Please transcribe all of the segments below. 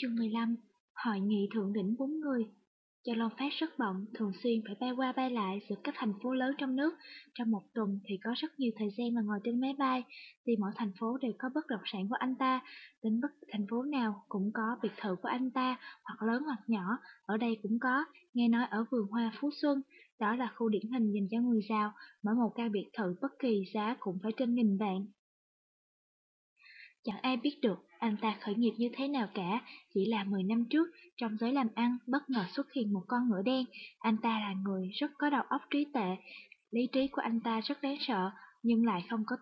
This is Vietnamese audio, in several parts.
Chương 15 Hội nghị thượng đỉnh bốn người Châu Long Phát rất bận, thường xuyên phải bay qua bay lại giữa các thành phố lớn trong nước. Trong một tuần thì có rất nhiều thời gian mà ngồi trên máy bay, vì mỗi thành phố đều có bất động sản của anh ta. Đến bất thành phố nào cũng có biệt thự của anh ta, hoặc lớn hoặc nhỏ, ở đây cũng có. Nghe nói ở vườn hoa Phú Xuân, đó là khu điển hình dành cho người giàu, mỗi một căn biệt thự bất kỳ giá cũng phải trên nghìn vạn. Chẳng ai biết được anh ta khởi nghiệp như thế nào cả, chỉ là 10 năm trước, trong giới làm ăn bất ngờ xuất hiện một con ngựa đen. Anh ta là người rất có đầu óc trí tệ, lý trí của anh ta rất đáng sợ, nhưng lại không có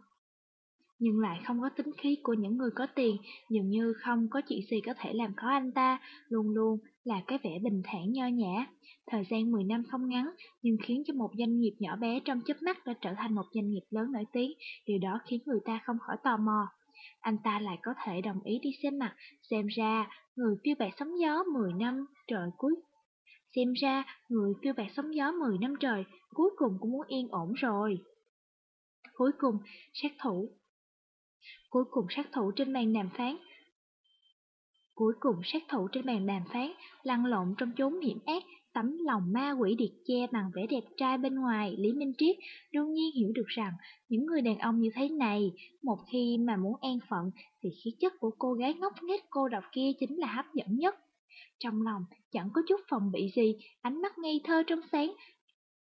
nhưng lại không có tính khí của những người có tiền, dường như không có chuyện gì có thể làm khó anh ta, luôn luôn là cái vẻ bình thản nho nhã. Thời gian 10 năm không ngắn, nhưng khiến cho một doanh nghiệp nhỏ bé trong chớp mắt đã trở thành một doanh nghiệp lớn nổi tiếng, điều đó khiến người ta không khỏi tò mò anh ta lại có thể đồng ý đi xem mặt, xem ra người phiêu bạt sóng gió 10 năm trời cuối. Xem ra người phiêu bạt sóng gió 10 năm trời cuối cùng cũng muốn yên ổn rồi. Cuối cùng, sát thủ. Cuối cùng sát thủ trên bàn đàm phán. Cuối cùng sát thủ trên bàn đàm phán lăn lộn trong chốn hiểm ác Tấm lòng ma quỷ điệt che bằng vẻ đẹp trai bên ngoài, Lý Minh Triết đương nhiên hiểu được rằng những người đàn ông như thế này, một khi mà muốn an phận thì khí chất của cô gái ngốc nghếch cô độc kia chính là hấp dẫn nhất. Trong lòng chẳng có chút phòng bị gì, ánh mắt ngây thơ trong sáng,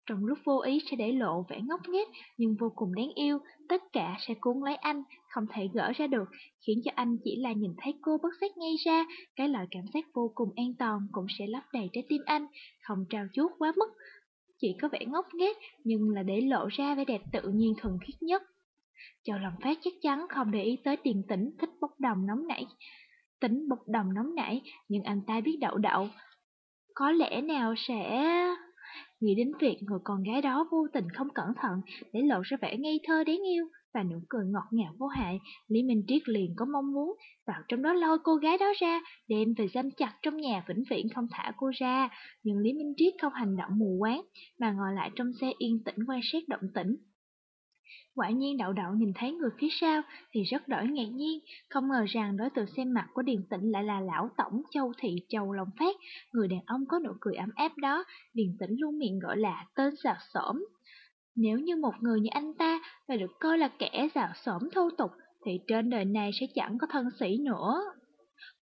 trong lúc vô ý sẽ để lộ vẻ ngốc nghếch nhưng vô cùng đáng yêu, tất cả sẽ cuốn lấy anh, không thể gỡ ra được, khiến cho anh chỉ là nhìn thấy cô bất giác ngay ra, cái loại cảm giác vô cùng an toàn cũng sẽ lấp đầy trái tim anh, không trao chuốt quá mức. Chỉ có vẻ ngốc nghếch nhưng là để lộ ra vẻ đẹp tự nhiên thuần khiết nhất. Châu lòng phát chắc chắn không để ý tới tiền tĩnh thích bốc đồng nóng nảy. Tính bốc đồng nóng nảy, nhưng anh ta biết đậu đậu. Có lẽ nào sẽ... Nghĩ đến việc người con gái đó vô tình không cẩn thận để lộ ra vẻ ngây thơ đáng yêu và nụ cười ngọt ngào vô hại, Lý Minh Triết liền có mong muốn vào trong đó lôi cô gái đó ra, đem về giam chặt trong nhà vĩnh viễn không thả cô ra. Nhưng Lý Minh Triết không hành động mù quáng, mà ngồi lại trong xe yên tĩnh quan sát động tĩnh. Quả nhiên đậu đậu nhìn thấy người phía sau thì rất đổi ngạc nhiên, không ngờ rằng đối tượng xem mặt của Điền Tĩnh lại là lão tổng Châu Thị Châu Long Phát, người đàn ông có nụ cười ấm áp đó, Điền Tĩnh luôn miệng gọi là tên giặc xổm. Nếu như một người như anh ta mà được coi là kẻ giặc xổm thô tục, thì trên đời này sẽ chẳng có thân sĩ nữa.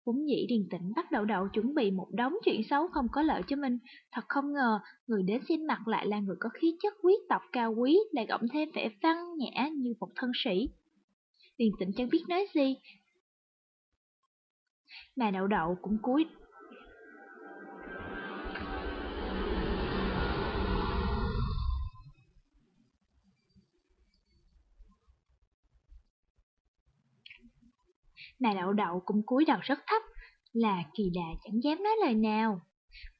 Vốn dĩ điền tĩnh bắt đầu đầu chuẩn bị một đống chuyện xấu không có lợi cho mình. Thật không ngờ, người đến xin mặt lại là người có khí chất quý tộc cao quý, lại gọng thêm vẻ văn nhã như một thân sĩ. Điền tĩnh chẳng biết nói gì. Mà đậu đậu cũng cúi Mà đậu đậu cũng cúi đầu rất thấp, là kỳ đà chẳng dám nói lời nào.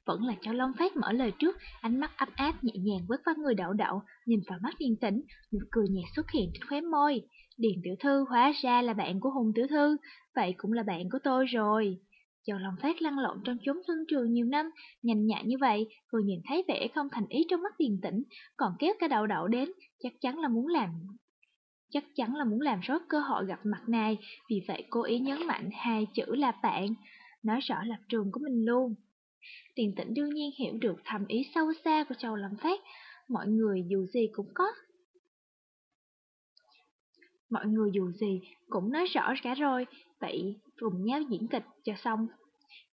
Vẫn là cho Long Phát mở lời trước, ánh mắt ấp áp nhẹ nhàng quét qua người đậu đậu, nhìn vào mắt điền tĩnh, nụ cười nhạt xuất hiện trên khóe môi. Điền tiểu thư hóa ra là bạn của Hùng tiểu thư, vậy cũng là bạn của tôi rồi. Châu Long Phát lăn lộn trong chốn thương trường nhiều năm, nhanh nhạy như vậy, vừa nhìn thấy vẻ không thành ý trong mắt điền tĩnh, còn kéo cả đậu đậu đến, chắc chắn là muốn làm chắc chắn là muốn làm rớt cơ hội gặp mặt này, vì vậy cô ý nhấn mạnh hai chữ là bạn, nói rõ lập trường của mình luôn. Tiền tĩnh đương nhiên hiểu được thầm ý sâu xa của Châu Lâm Phát, mọi người dù gì cũng có. Mọi người dù gì cũng nói rõ cả rồi, vậy cùng nhau diễn kịch cho xong.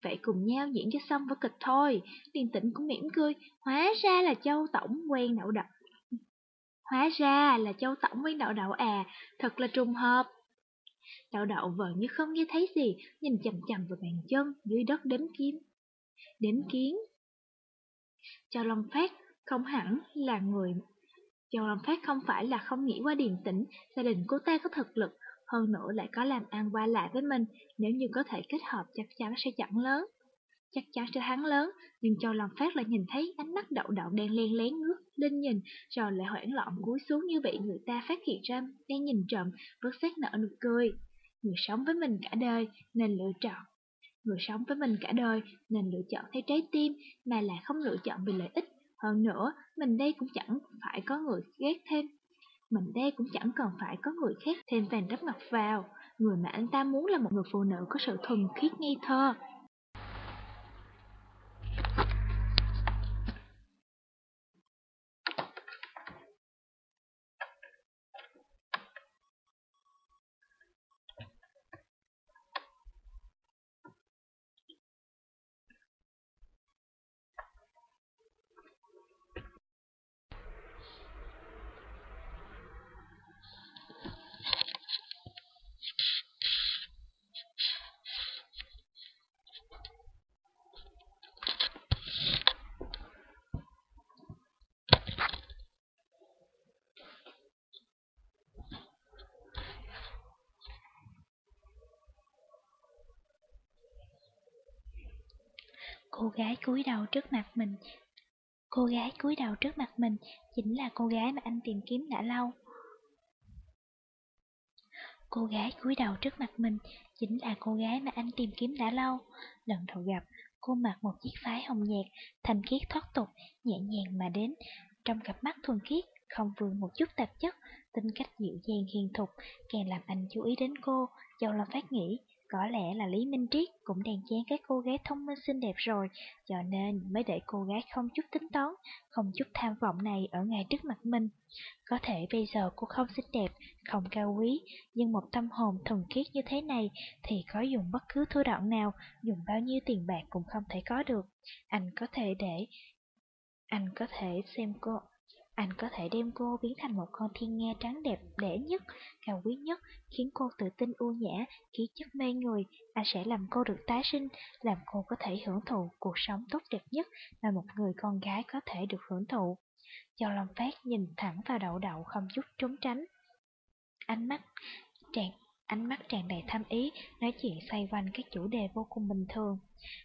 Vậy cùng nhau diễn cho xong với kịch thôi, tiền tĩnh cũng mỉm cười, hóa ra là Châu Tổng quen đậu đập. Hóa ra là châu tổng với đậu đậu à, thật là trùng hợp. Đậu đậu vợ như không nghe thấy gì, nhìn chầm chầm vào bàn chân dưới đất đếm kiếm. Đếm kiến. Châu Long Phát không hẳn là người... Châu Long Phát không phải là không nghĩ qua điềm tĩnh, gia đình cô ta có thực lực, hơn nữa lại có làm ăn qua lại với mình, nếu như có thể kết hợp chắc chắn sẽ chẳng lớn chắc chắn sẽ thắng lớn, nhưng Châu Lòng Phát lại nhìn thấy ánh mắt đậu đậu đang len lén ngước lên nhìn, rồi lại hoảng loạn cúi xuống như bị người ta phát hiện ra đang nhìn trộm, vớt xét nở nụ cười. Người sống với mình cả đời nên lựa chọn. Người sống với mình cả đời nên lựa chọn theo trái tim mà là không lựa chọn vì lợi ích. Hơn nữa, mình đây cũng chẳng phải có người ghét thêm. Mình đây cũng chẳng cần phải có người khác thêm vàng đắp ngọc vào. Người mà anh ta muốn là một người phụ nữ có sự thuần khiết nghi thơ, Cô gái cúi đầu trước mặt mình Cô gái cúi đầu trước mặt mình chính là cô gái mà anh tìm kiếm đã lâu. Cô gái cúi đầu trước mặt mình chính là cô gái mà anh tìm kiếm đã lâu. Lần đầu gặp, cô mặc một chiếc váy hồng nhạt, thanh khiết thoát tục, nhẹ nhàng mà đến. Trong cặp mắt thuần khiết, không vương một chút tạp chất, tính cách dịu dàng hiền thục, càng làm anh chú ý đến cô. Châu Lâm phát nghĩ, có lẽ là Lý Minh Triết cũng đang chán các cô gái thông minh xinh đẹp rồi, cho nên mới để cô gái không chút tính toán, không chút tham vọng này ở ngay trước mặt mình. Có thể bây giờ cô không xinh đẹp, không cao quý, nhưng một tâm hồn thuần khiết như thế này thì có dùng bất cứ thủ đoạn nào, dùng bao nhiêu tiền bạc cũng không thể có được. Anh có thể để... Anh có thể xem cô anh có thể đem cô biến thành một con thiên nga trắng đẹp đẽ nhất, cao quý nhất, khiến cô tự tin u nhã, khí chất mê người. Anh sẽ làm cô được tái sinh, làm cô có thể hưởng thụ cuộc sống tốt đẹp nhất mà một người con gái có thể được hưởng thụ. Châu Long Phát nhìn thẳng vào đậu đậu không chút trốn tránh. Ánh mắt tràn ánh mắt tràn đầy tham ý, nói chuyện xoay quanh các chủ đề vô cùng bình thường.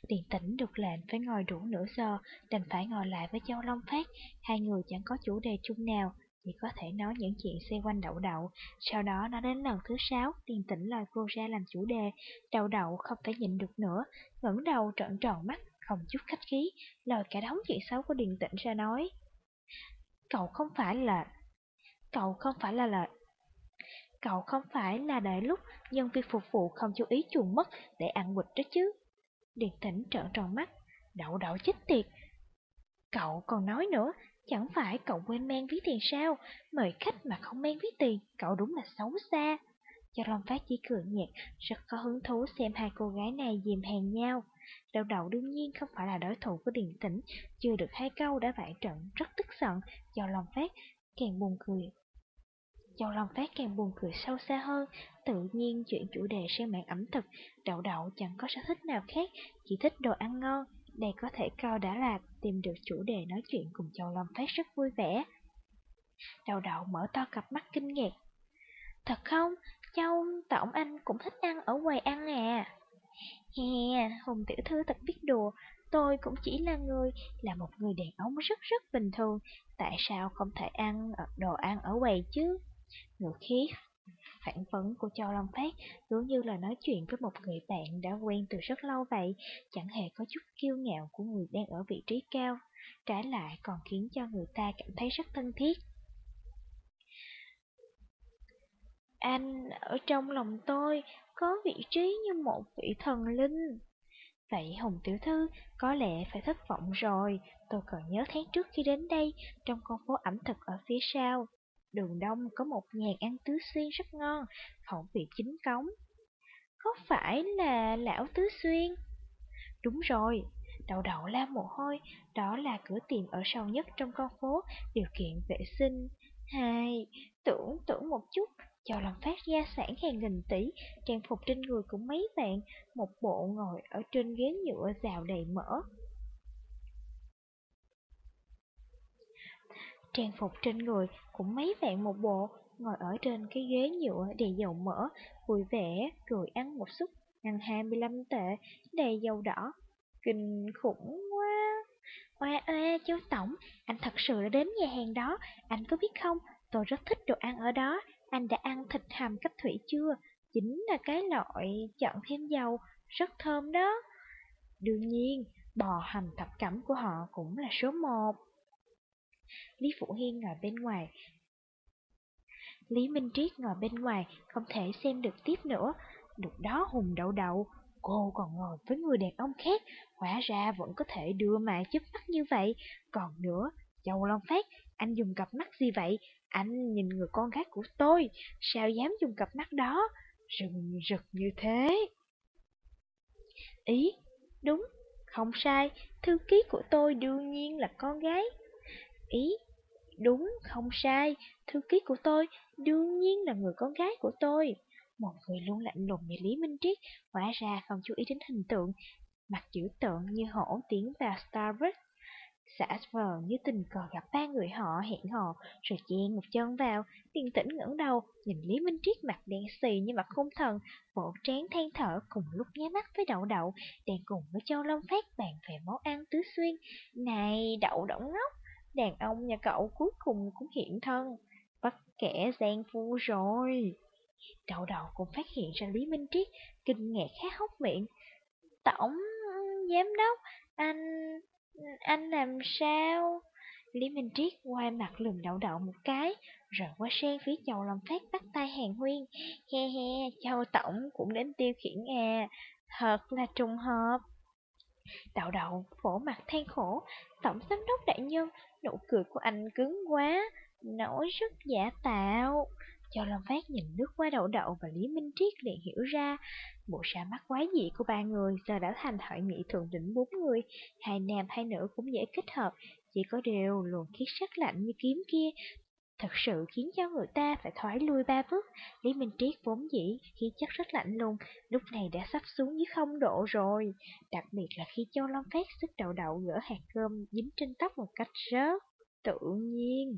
Điền tĩnh được lệnh phải ngồi đủ nửa giờ, đành phải ngồi lại với Châu Long Phát, hai người chẳng có chủ đề chung nào, chỉ có thể nói những chuyện xoay quanh đậu đậu. Sau đó nó đến lần thứ sáu, Điền tĩnh lời cô ra làm chủ đề, đậu đậu không thể nhịn được nữa, ngẩng đầu trợn tròn mắt, không chút khách khí, lời cả đống chuyện xấu của Điền tĩnh ra nói. Cậu không phải là... Cậu không phải là là Cậu không phải là đợi lúc nhân viên phục vụ không chú ý chuồn mất để ăn quỵt đó chứ. Điền tĩnh trợn tròn mắt, đậu đậu chết tiệt. Cậu còn nói nữa, chẳng phải cậu quên mang ví tiền sao, mời khách mà không mang ví tiền, cậu đúng là xấu xa. Cho Long Phát chỉ cười nhạt, rất có hứng thú xem hai cô gái này dìm hàng nhau. Đậu đậu đương nhiên không phải là đối thủ của Điền Tĩnh, chưa được hai câu đã vãi trận, rất tức giận, cho Long Phát càng buồn cười Châu Long Phát càng buồn cười sâu xa hơn, tự nhiên chuyện chủ đề sang mạng ẩm thực, đậu đậu chẳng có sở thích nào khác, chỉ thích đồ ăn ngon. Đây có thể coi đã là tìm được chủ đề nói chuyện cùng Châu Long Phát rất vui vẻ. Đậu đậu mở to cặp mắt kinh ngạc. Thật không? Châu Tổng Anh cũng thích ăn ở quầy ăn à? Hè, Hùng Tiểu Thư thật biết đùa, tôi cũng chỉ là người, là một người đàn ông rất rất bình thường, tại sao không thể ăn ờ, đồ ăn ở quầy chứ? Ngữ khí phản vấn của Châu Long Phát giống như là nói chuyện với một người bạn đã quen từ rất lâu vậy, chẳng hề có chút kiêu ngạo của người đang ở vị trí cao, trái lại còn khiến cho người ta cảm thấy rất thân thiết. Anh ở trong lòng tôi có vị trí như một vị thần linh. Vậy Hồng Tiểu Thư có lẽ phải thất vọng rồi, tôi còn nhớ tháng trước khi đến đây, trong con phố ẩm thực ở phía sau, Đường đông có một nhà ăn tứ xuyên rất ngon, khẩu vị chính cống. Có phải là lão tứ xuyên? Đúng rồi, đầu đậu la mồ hôi, đó là cửa tiệm ở sâu nhất trong con phố, điều kiện vệ sinh. Hai, tưởng tưởng một chút, cho làm phát gia sản hàng nghìn tỷ, trang phục trên người cũng mấy vạn, một bộ ngồi ở trên ghế nhựa rào đầy mỡ. Trang phục trên người cũng mấy vạn một bộ, ngồi ở trên cái ghế nhựa đầy dầu mỡ, vui vẻ, rồi ăn một xúc, ăn 25 tệ, đầy dầu đỏ. Kinh khủng quá! Oa oa, chú Tổng, anh thật sự đã đến nhà hàng đó, anh có biết không, tôi rất thích đồ ăn ở đó, anh đã ăn thịt hầm cách thủy chưa? Chính là cái loại chọn thêm dầu, rất thơm đó. Đương nhiên, bò hầm thập cẩm của họ cũng là số một. Lý Phụ Hiên ngồi bên ngoài. Lý Minh Triết ngồi bên ngoài, không thể xem được tiếp nữa. Được đó hùng đậu đậu, cô còn ngồi với người đàn ông khác, hóa ra vẫn có thể đưa mà chớp mắt như vậy. Còn nữa, Châu Long Phát, anh dùng cặp mắt gì vậy? Anh nhìn người con gái của tôi, sao dám dùng cặp mắt đó? Rừng rực như thế. Ý, đúng, không sai, thư ký của tôi đương nhiên là con gái. Ý, đúng, không sai, thư ký của tôi đương nhiên là người con gái của tôi. Một người luôn lạnh lùng như Lý Minh Triết, hóa ra không chú ý đến hình tượng, mặt chữ tượng như hổ tiến vào Starbucks. Xã vờ như tình cờ gặp ba người họ hẹn hò, rồi chen một chân vào, tiền tĩnh ngẩng đầu, nhìn Lý Minh Triết mặt đen xì như mặt hung thần, bộ trán than thở cùng lúc nháy mắt với đậu đậu, đang cùng với Châu Long Phát bàn về món ăn tứ xuyên. Này, đậu đậu ngốc, đàn ông nhà cậu cuối cùng cũng hiện thân, bắt kẻ gian phu rồi. Đậu đậu cũng phát hiện ra Lý Minh Triết, kinh ngạc khá hốc miệng. Tổng giám đốc, anh... anh làm sao? Lý Minh Triết quay mặt lườm đậu đậu một cái, rồi qua sen phía chầu làm Phát bắt tay hàng huyên. He he, Châu Tổng cũng đến tiêu khiển à, thật là trùng hợp. Đậu đậu phổ mặt than khổ, Tổng giám đốc đại nhân, nụ cười của anh cứng quá, nói rất giả tạo. Cho Long Phát nhìn nước qua đậu đậu và Lý Minh Triết liền hiểu ra, bộ ra mắt quái dị của ba người giờ đã thành hội nghị thượng đỉnh bốn người, hai nam hai nữ cũng dễ kết hợp, chỉ có điều luồng khí sắc lạnh như kiếm kia thật sự khiến cho người ta phải thoái lui ba bước. Lý Minh Triết vốn dĩ khí chất rất lạnh lùng, lúc này đã sắp xuống dưới không độ rồi. Đặc biệt là khi Châu Long Phát sức đầu đậu gỡ hạt cơm dính trên tóc một cách rất tự nhiên.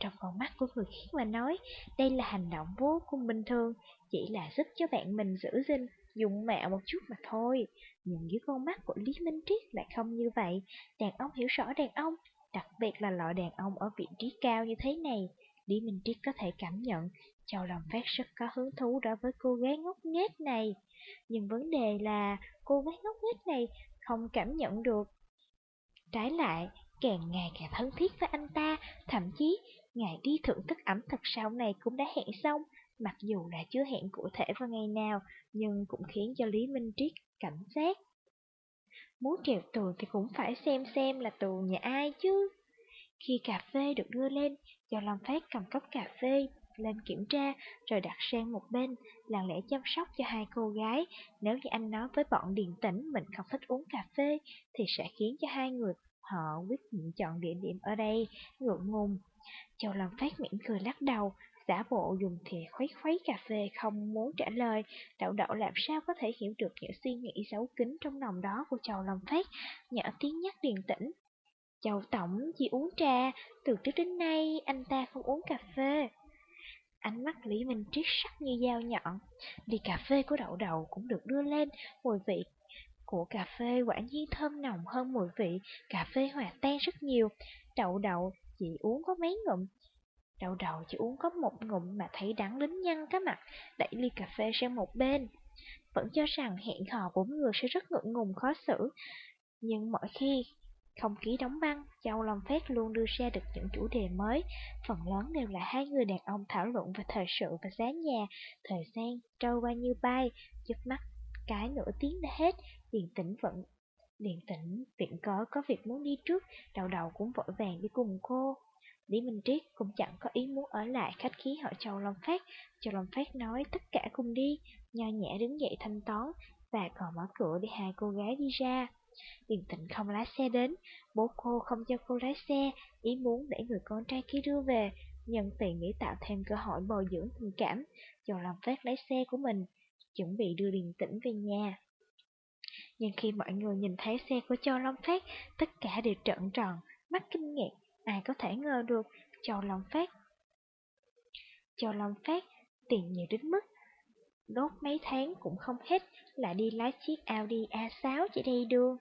Trong con mắt của người khác mà nói, đây là hành động vô cùng bình thường, chỉ là giúp cho bạn mình giữ gìn, dùng mạo một chút mà thôi. Nhưng dưới con mắt của Lý Minh Triết lại không như vậy, đàn ông hiểu rõ đàn ông, đặc biệt là loại đàn ông ở vị trí cao như thế này. Lý Minh Triết có thể cảm nhận, Châu Lòng Phát rất có hứng thú đối với cô gái ngốc nghếch này. Nhưng vấn đề là cô gái ngốc nghếch này không cảm nhận được. Trái lại, càng ngày càng thân thiết với anh ta, thậm chí ngày đi thưởng thức ẩm thực sau này cũng đã hẹn xong, mặc dù là chưa hẹn cụ thể vào ngày nào, nhưng cũng khiến cho Lý Minh Triết cảnh giác. Muốn trèo tù thì cũng phải xem xem là tù nhà ai chứ. Khi cà phê được đưa lên, do Lâm Phát cầm cốc cà phê lên kiểm tra, rồi đặt sang một bên, lặng lẽ chăm sóc cho hai cô gái. Nếu như anh nói với bọn điện tỉnh mình không thích uống cà phê, thì sẽ khiến cho hai người họ quyết định chọn địa điểm ở đây, ngượng ngùng. Châu Lâm Phát mỉm cười lắc đầu, giả bộ dùng thìa khuấy khuấy cà phê không muốn trả lời. Đậu đậu làm sao có thể hiểu được những suy nghĩ xấu kín trong lòng đó của Chầu Lâm Phát, nhỏ tiếng nhắc điềm tĩnh. Chầu Tổng chỉ uống trà, từ trước đến nay anh ta không uống cà phê. Ánh mắt Lý Minh Triết sắc như dao nhọn, ly cà phê của đậu đậu cũng được đưa lên, mùi vị của cà phê quả nhiên thơm nồng hơn mùi vị cà phê hòa tan rất nhiều. Đậu đậu chỉ uống có mấy ngụm, Đầu đầu chỉ uống có một ngụm mà thấy đắng đến nhăn cái mặt, đẩy ly cà phê sang một bên. Vẫn cho rằng hẹn hò bốn người sẽ rất ngượng ngùng khó xử, nhưng mỗi khi không khí đóng băng, Châu Long phét luôn đưa ra được những chủ đề mới, phần lớn đều là hai người đàn ông thảo luận về thời sự và giá nhà, thời gian trôi qua như bay, chớp mắt cái nửa tiếng đã hết, điền tĩnh vẫn điền tĩnh viện cớ có việc muốn đi trước, đầu đầu cũng vội vàng đi cùng cô. Lý Minh Triết cũng chẳng có ý muốn ở lại khách khí hỏi Châu Long Phát. Châu Long Phát nói tất cả cùng đi, nho nhã đứng dậy thanh toán và còn mở cửa để hai cô gái đi ra. Điền tịnh không lái xe đến, bố cô không cho cô lái xe, ý muốn để người con trai kia đưa về, nhân tiền nghĩ tạo thêm cơ hội bồi dưỡng tình cảm, Châu Long Phát lái xe của mình, chuẩn bị đưa Điền tĩnh về nhà. Nhưng khi mọi người nhìn thấy xe của Châu Long Phát, tất cả đều trợn tròn, mắt kinh ngạc, Ai có thể ngờ được Châu Long Phát Châu Long Phát tiền nhiều đến mức Đốt mấy tháng cũng không hết Lại đi lái chiếc Audi A6 chỉ đi đường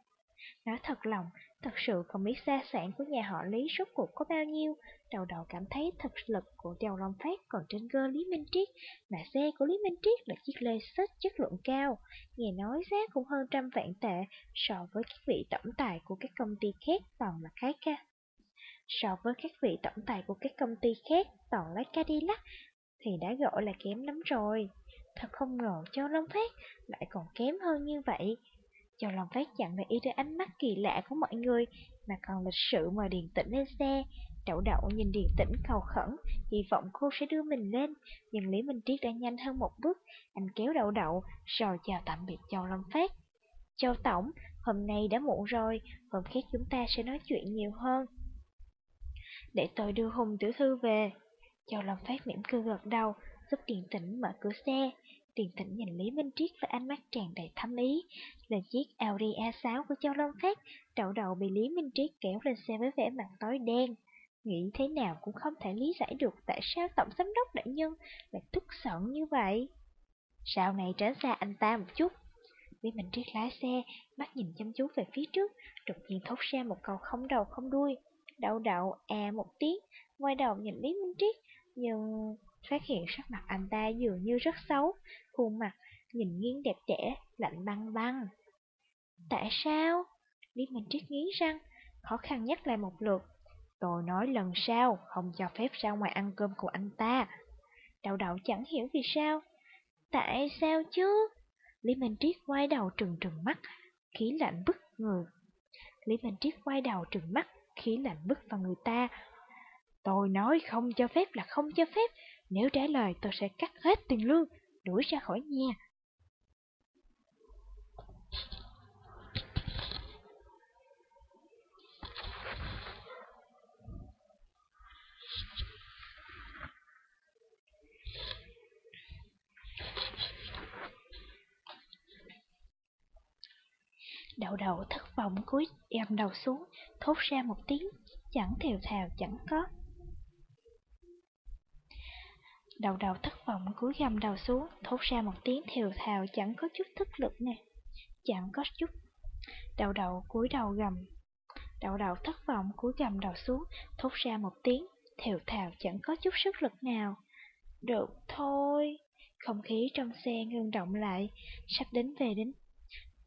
Nói thật lòng, thật sự không biết gia sản của nhà họ Lý rốt cuộc có bao nhiêu. Đầu đầu cảm thấy thực lực của Châu Long Phát còn trên gơ Lý Minh Triết, mà xe của Lý Minh Triết là chiếc lê xích chất lượng cao. Nghe nói giá cũng hơn trăm vạn tệ so với các vị tổng tài của các công ty khác toàn là khái ca so với các vị tổng tài của các công ty khác toàn lái Cadillac thì đã gọi là kém lắm rồi. Thật không ngờ Châu Long Phát lại còn kém hơn như vậy. Châu Long Phát chẳng để ý đôi ánh mắt kỳ lạ của mọi người, mà còn lịch sự mời Điền Tĩnh lên xe. Đậu đậu nhìn Điền Tĩnh cầu khẩn, hy vọng cô sẽ đưa mình lên, nhưng Lý Minh Triết đã nhanh hơn một bước. Anh kéo đậu đậu, rồi chào tạm biệt Châu Long Phát. Châu Tổng, hôm nay đã muộn rồi, hôm khác chúng ta sẽ nói chuyện nhiều hơn để tôi đưa Hùng tiểu thư về. Châu Long Phát mỉm cười gật đầu, giúp Tiền tĩnh mở cửa xe. Điền tĩnh nhìn Lý Minh Triết với ánh mắt tràn đầy thâm ý. Là chiếc Audi A6 của Châu Long Phát, đậu đầu bị Lý Minh Triết kéo lên xe với vẻ mặt tối đen. Nghĩ thế nào cũng không thể lý giải được tại sao Tổng Giám đốc Đại Nhân lại tức giận như vậy. Sau này tránh xa anh ta một chút. Lý Minh Triết lái xe, mắt nhìn chăm chú về phía trước, đột nhiên thốt ra một câu không đầu không đuôi. Đậu đậu à một tiếng, quay đầu nhìn Lý Minh Triết, nhưng phát hiện sắc mặt anh ta dường như rất xấu, khuôn mặt nhìn nghiêng đẹp đẽ, lạnh băng băng. Tại sao? Lý Minh Triết nghiến răng, khó khăn nhắc lại một lượt. Tôi nói lần sau không cho phép ra ngoài ăn cơm của anh ta. Đậu đậu chẳng hiểu vì sao. Tại sao chứ? Lý Minh Triết quay đầu trừng trừng mắt, khí lạnh bức người. Lý Minh Triết quay đầu trừng mắt, khí lạnh bức vào người ta. Tôi nói không cho phép là không cho phép, nếu trả lời tôi sẽ cắt hết tiền lương, đuổi ra khỏi nhà. Đậu đậu thất vọng cúi em đầu xuống, thốt ra một tiếng, chẳng thều thào chẳng có. Đầu đầu thất vọng cúi gầm đầu xuống, thốt ra một tiếng thều thào chẳng có chút thức lực nè. Chẳng có chút. Đầu đầu cúi đầu gầm. Đầu đầu thất vọng cúi gầm đầu xuống, thốt ra một tiếng thều thào chẳng có chút sức lực nào. Được thôi. Không khí trong xe ngưng động lại, sắp đến về đến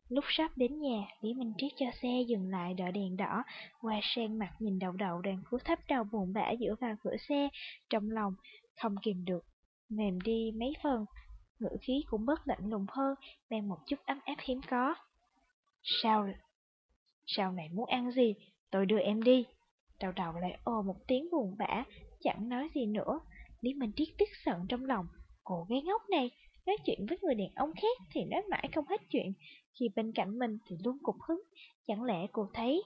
Lúc sắp đến nhà, Lý Minh Triết cho xe dừng lại đợi đèn đỏ, qua sen mặt nhìn đậu đậu đang cúi thấp đầu buồn bã giữa vào cửa xe, trong lòng không kìm được, mềm đi mấy phần, ngữ khí cũng bớt lạnh lùng hơn, mang một chút ấm áp hiếm có. Sao? Sao này muốn ăn gì? Tôi đưa em đi. đậu đậu lại ồ một tiếng buồn bã, chẳng nói gì nữa. Lý Minh Triết tức giận trong lòng. Cô gái ngốc này, nói chuyện với người đàn ông khác thì nói mãi không hết chuyện, khi bên cạnh mình thì luôn cục hứng. Chẳng lẽ cô thấy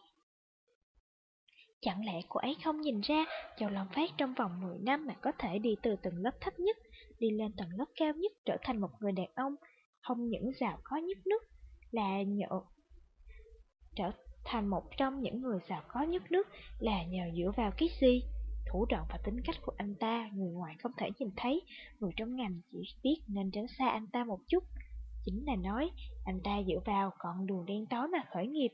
Chẳng lẽ cô ấy không nhìn ra Châu Long Phát trong vòng 10 năm mà có thể đi từ tầng lớp thấp nhất, đi lên tầng lớp cao nhất trở thành một người đàn ông, không những giàu có nhất nước, là nhờ trở thành một trong những người giàu có nhất nước là nhờ dựa vào cái gì? Thủ đoạn và tính cách của anh ta, người ngoài không thể nhìn thấy, người trong ngành chỉ biết nên tránh xa anh ta một chút. Chính là nói, anh ta dựa vào con đường đen tối mà khởi nghiệp.